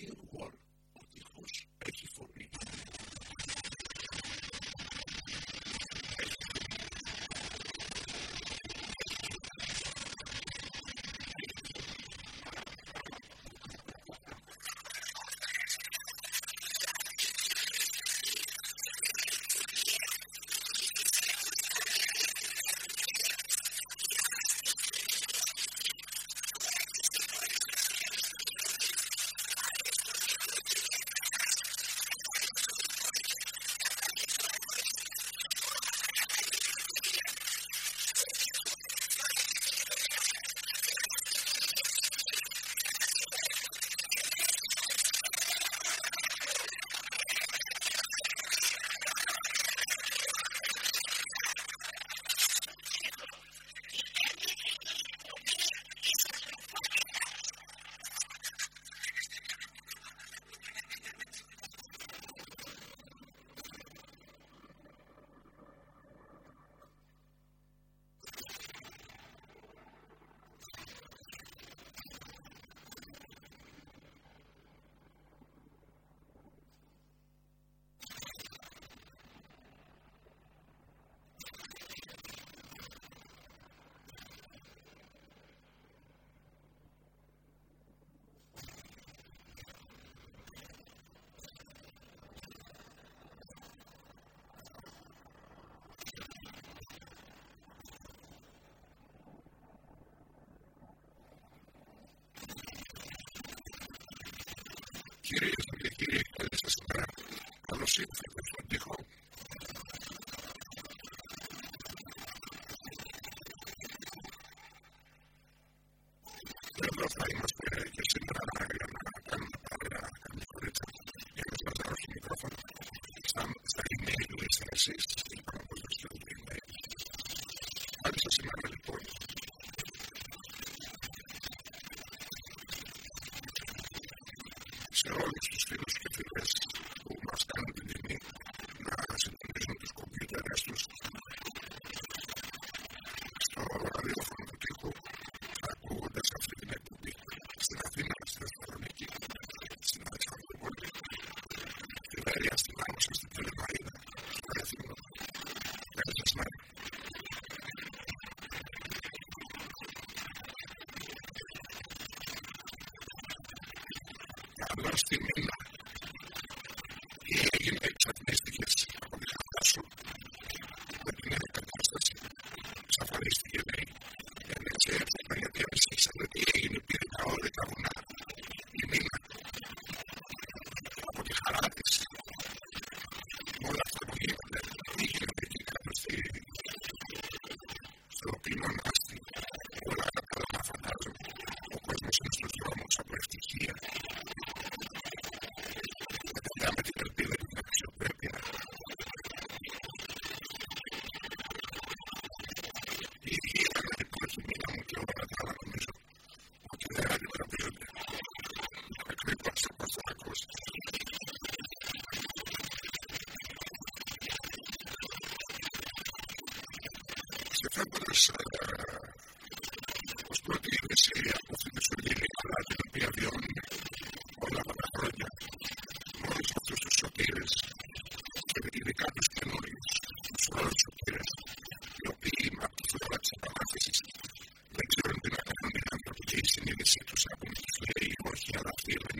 still work quiere y es lo que quiere, él se a los hijos σε και Gracias. Και θα πω πως πως η Ευησία που θα δημιουργηθεί για όλα τα χρόνια, με και ειδικά του καινούριου, του όρου οπείρε, οι οποίοι οι μακροσκευατέ της απανάθεσης δεν ξέρουν τι να κάνουν γιατί η συνένεσή του θα κομψούσε ή όχι, αλλά τι δεν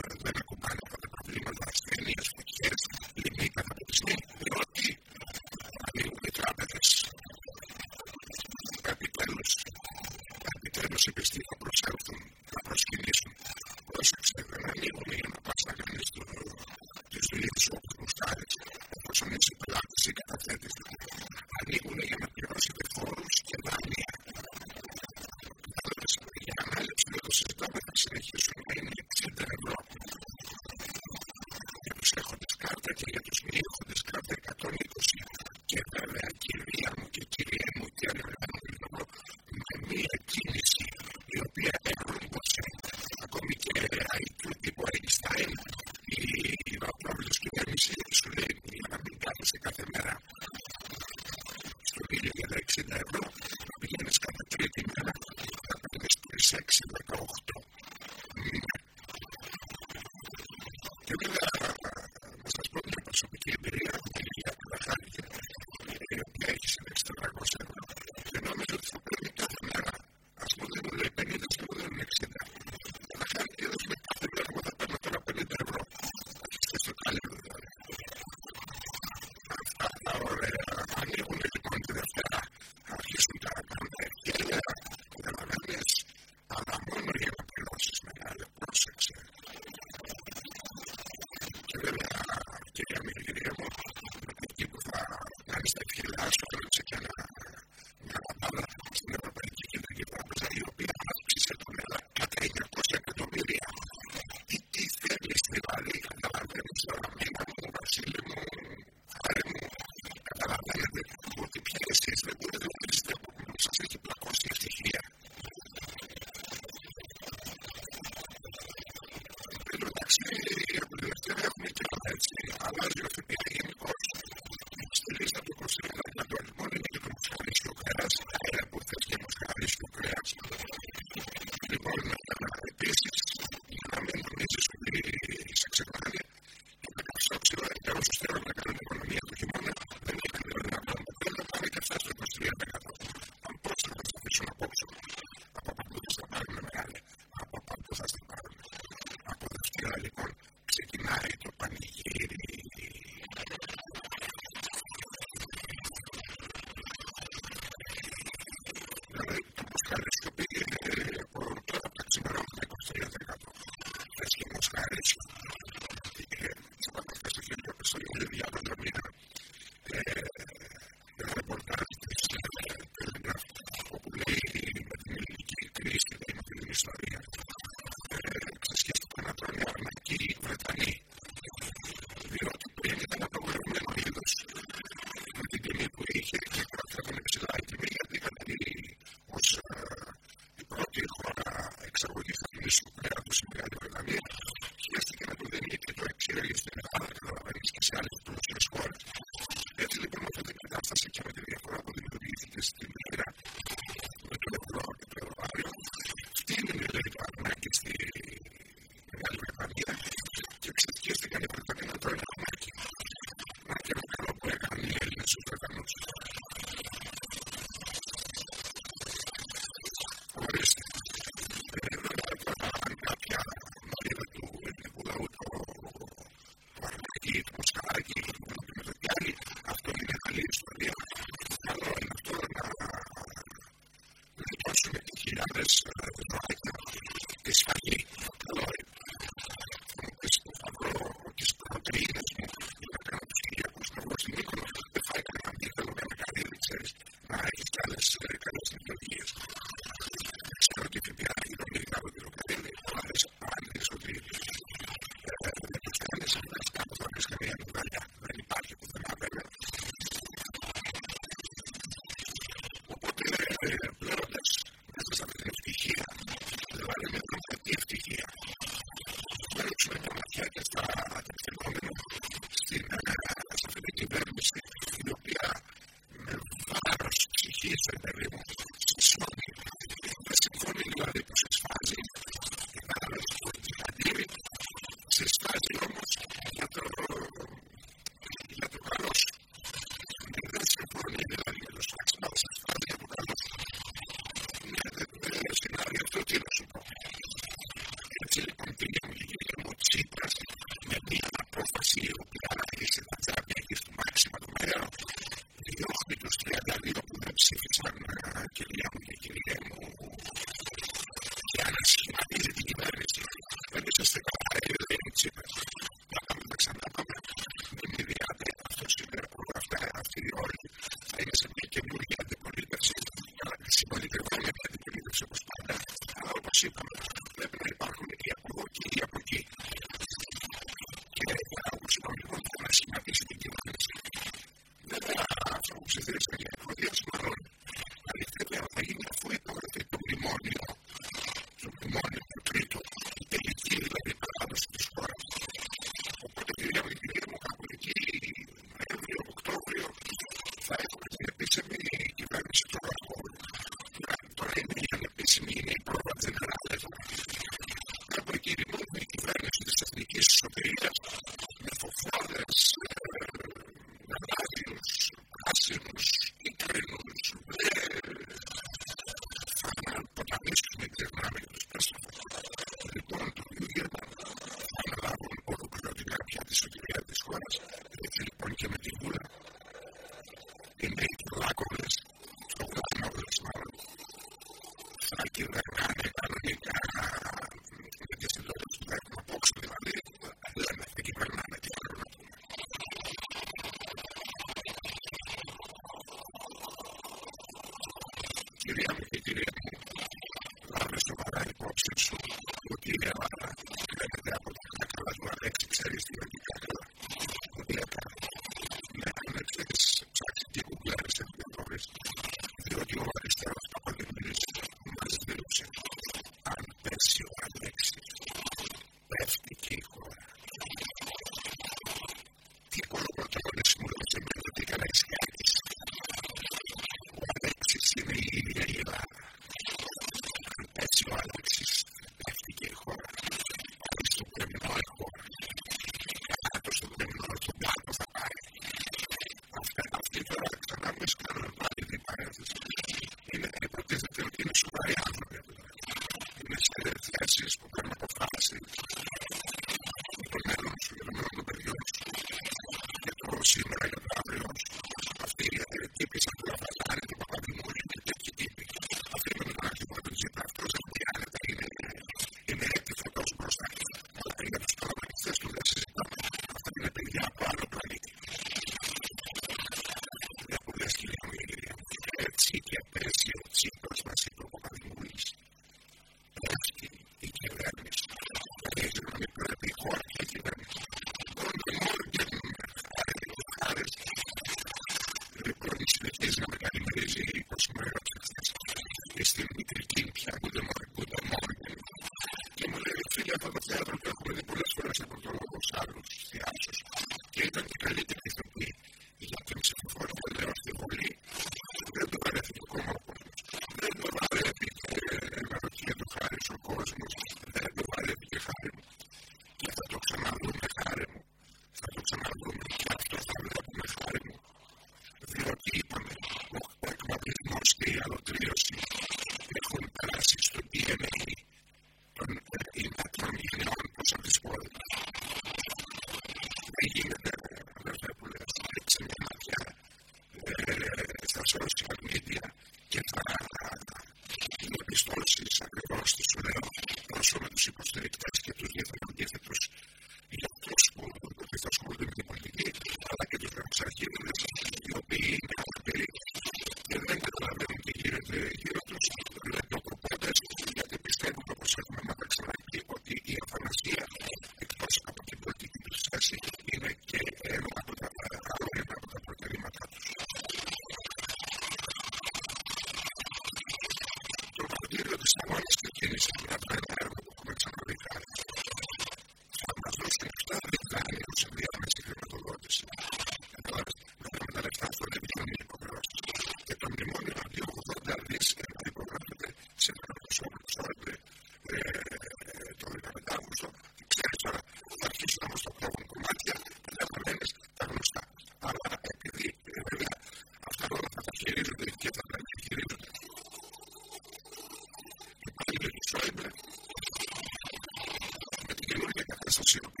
YouTube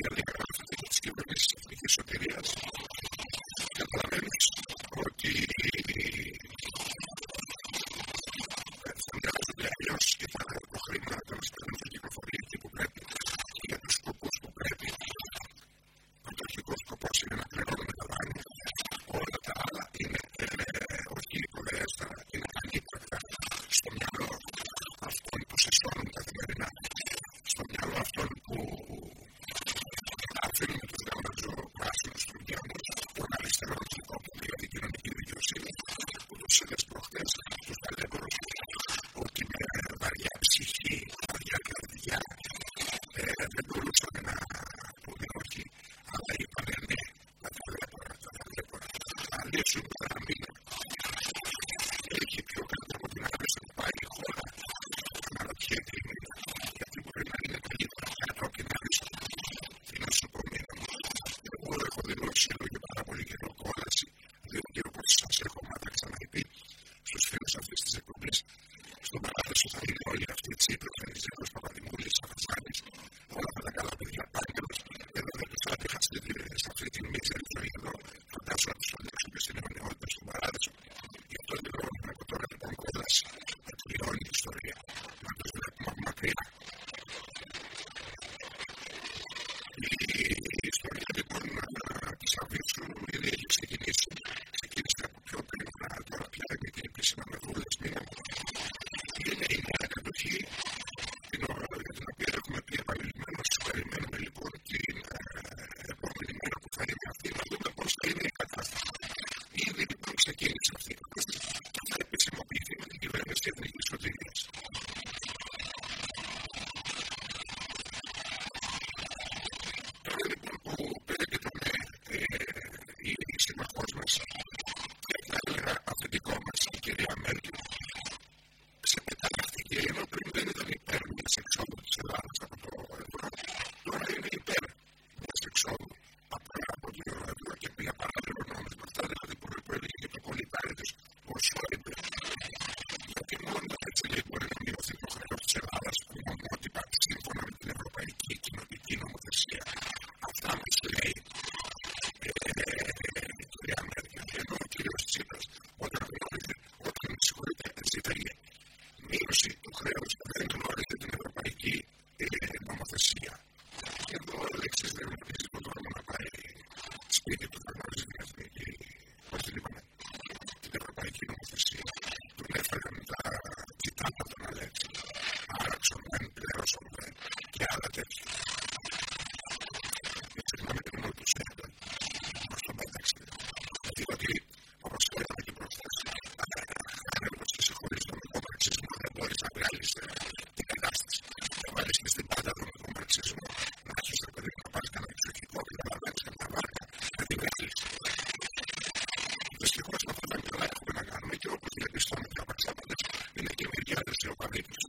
joka liittyy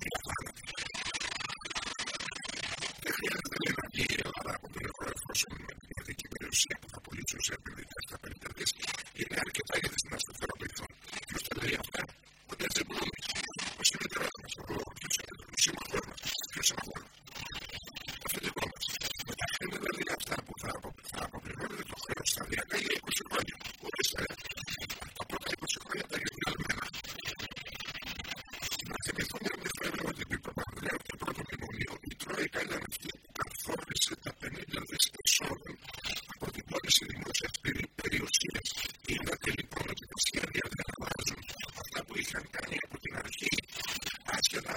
Αφρικανία από την αρχή, άσχετα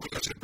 because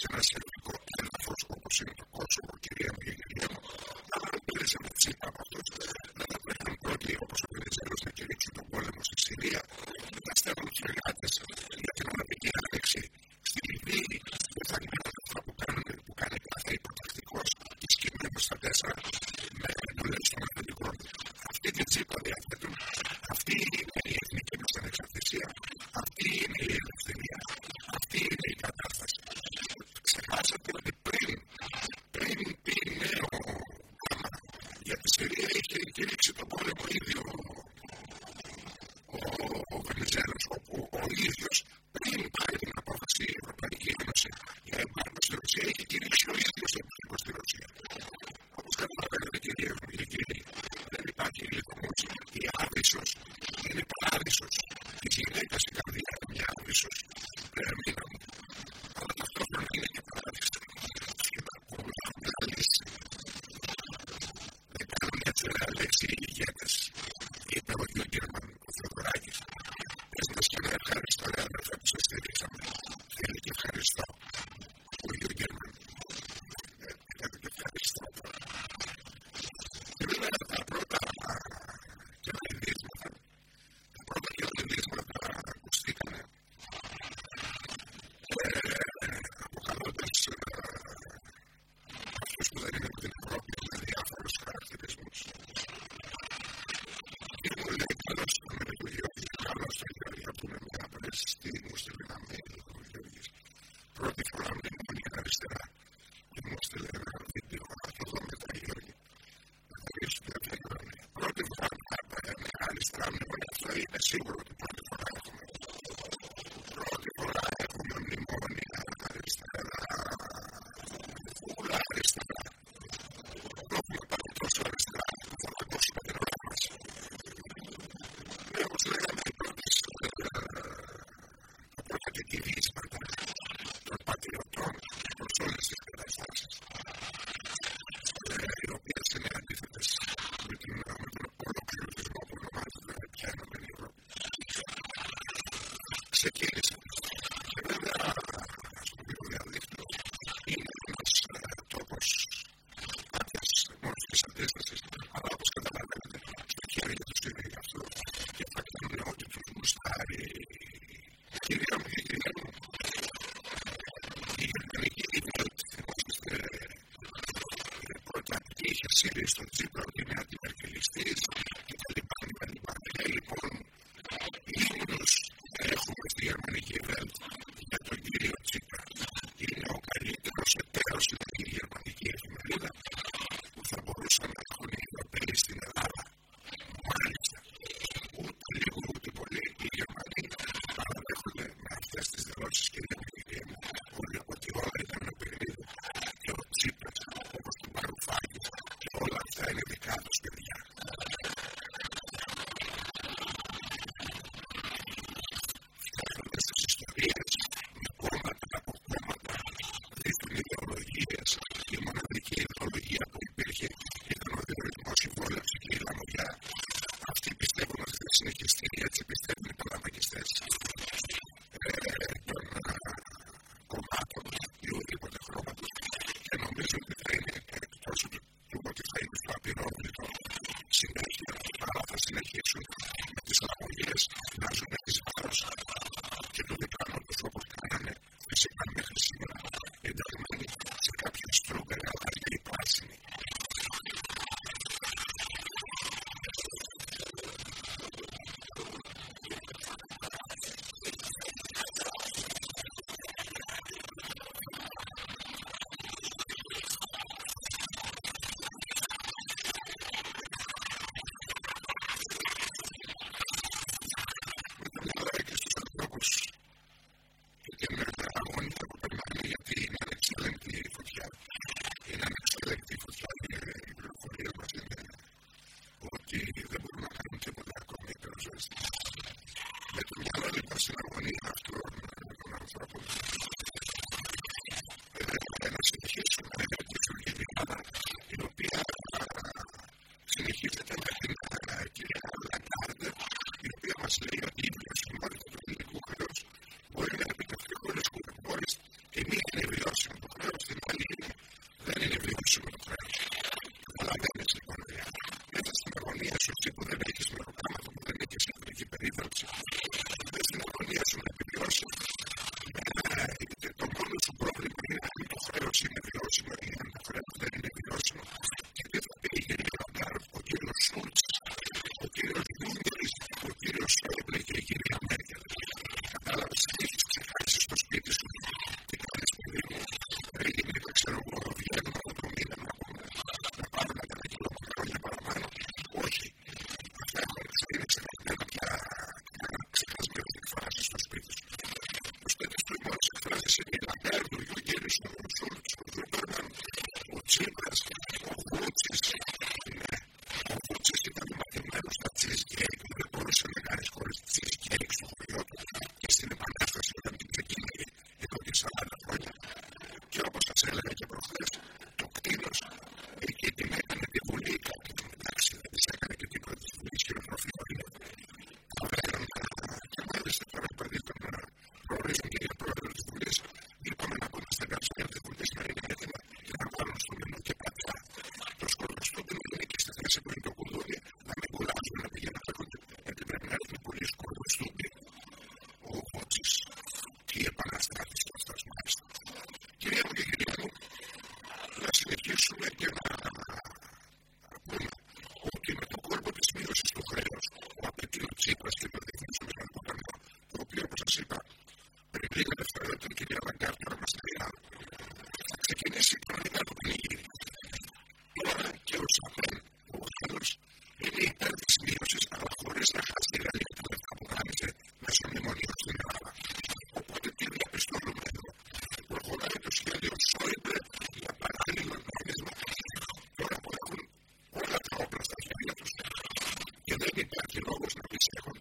σε ένα σχετικό έδαφο όπως είναι το Κόσοβο see Ξεκίνησα τη σχολή. Και δεν είναι ένα τόπο κάποια μορφή αντίσταση. Αλλά όπω καταλαβαίνετε, χέρι το σίγουρο αυτό. Και θα κάνω ό,τι μου σπάει. Κυρία μου, η Τσίπρα. Σήμερα πολύ если он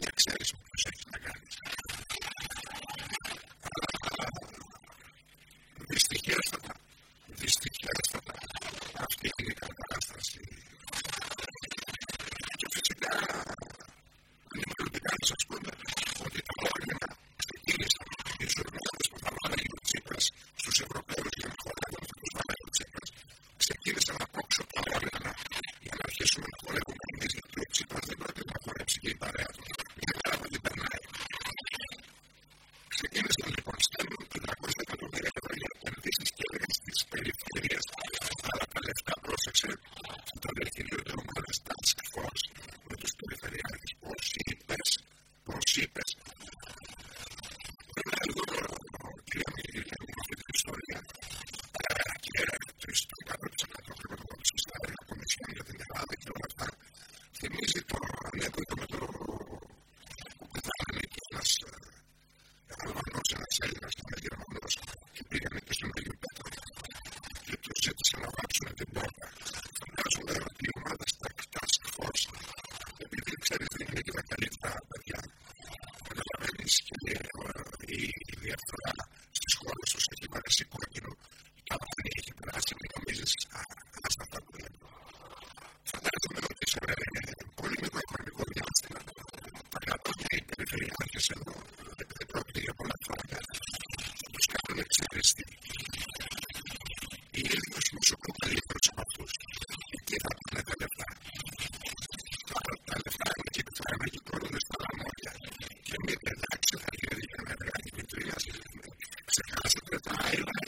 για ξέρεις με ποιος να. Bye.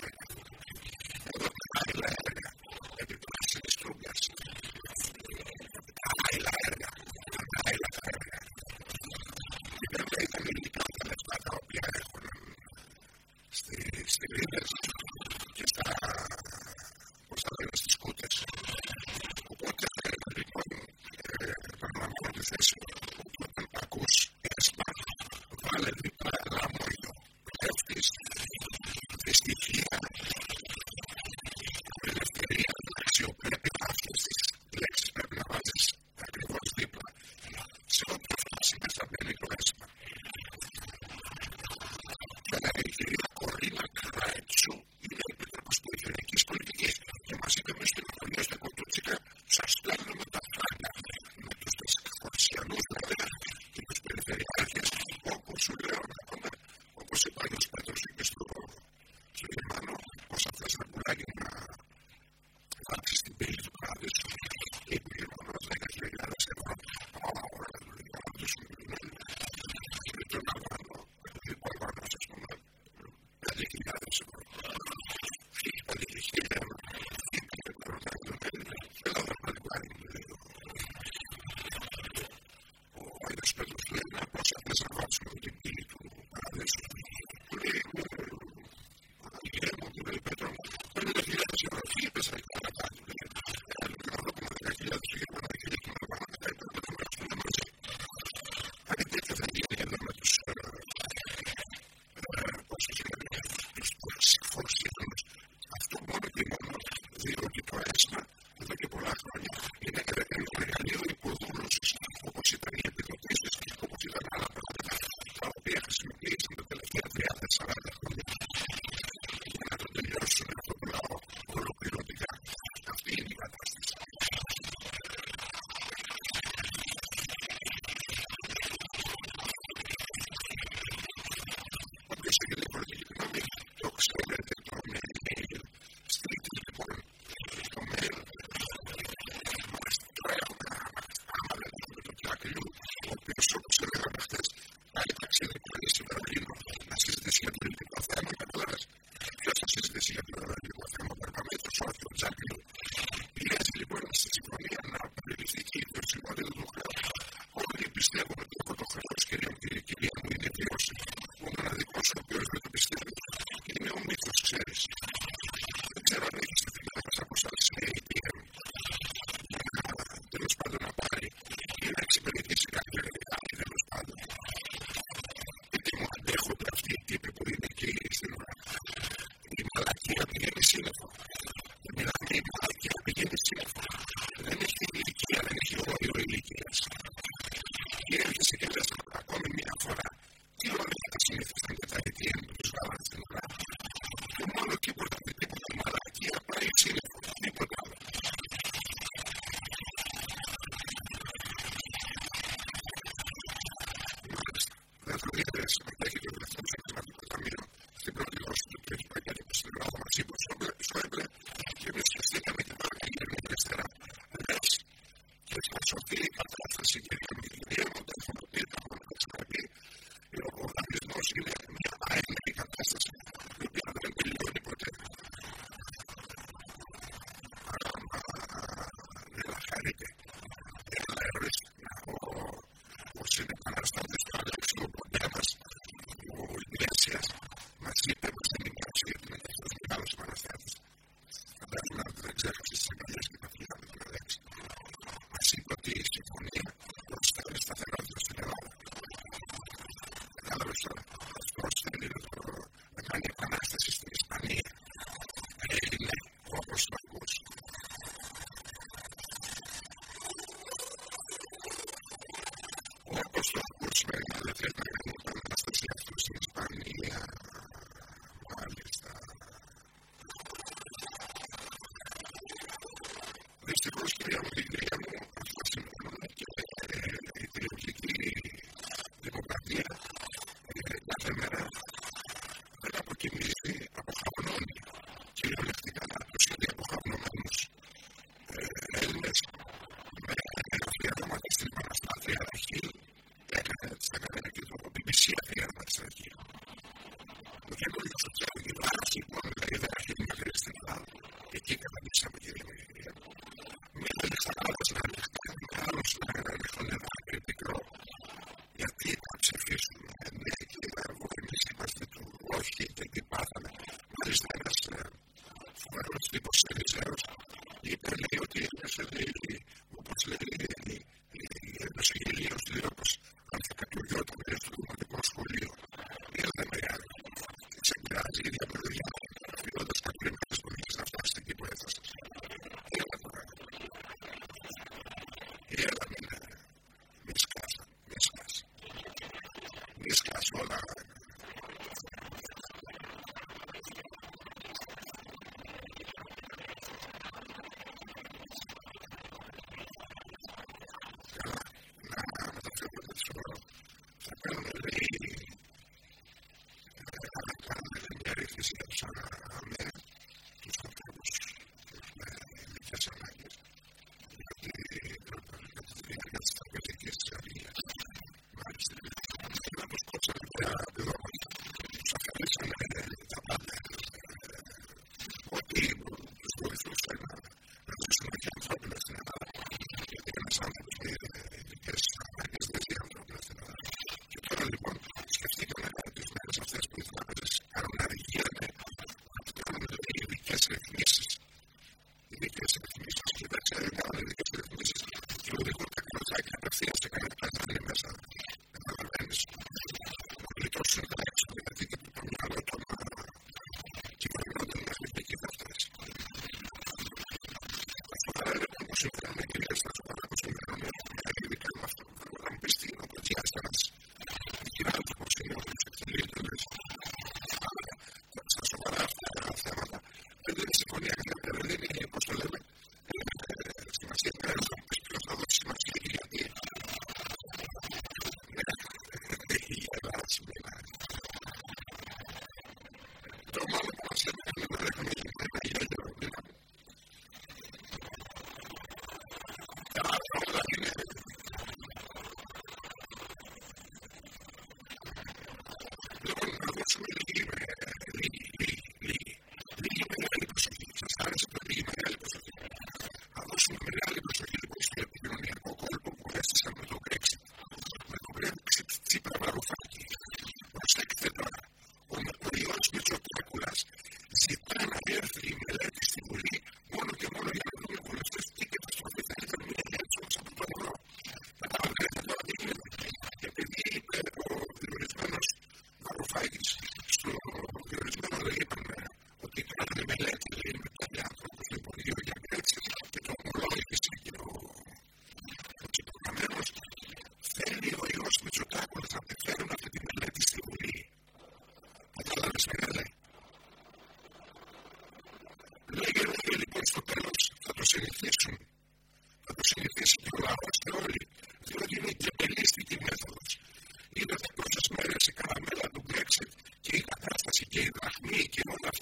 you.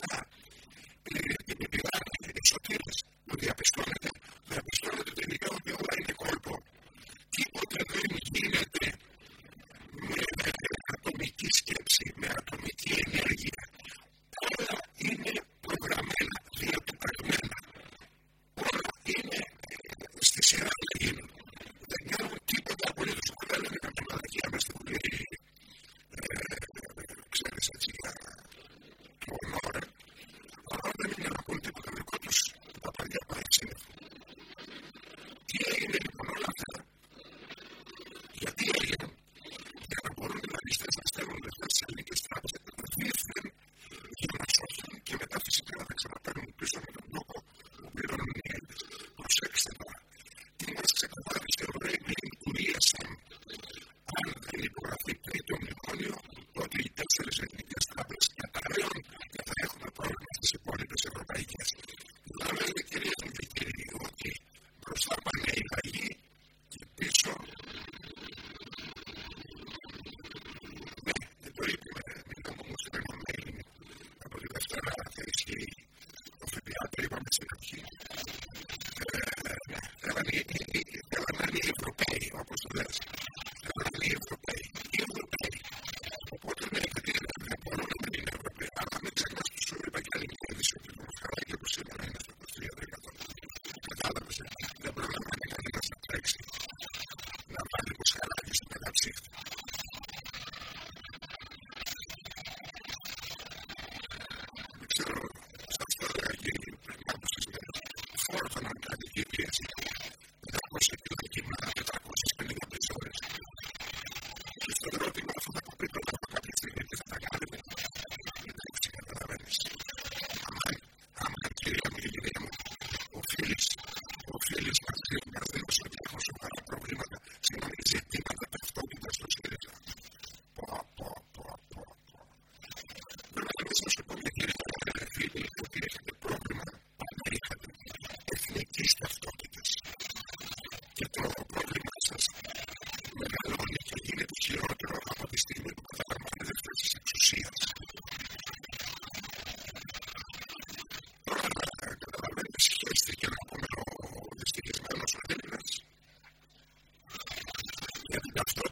understood.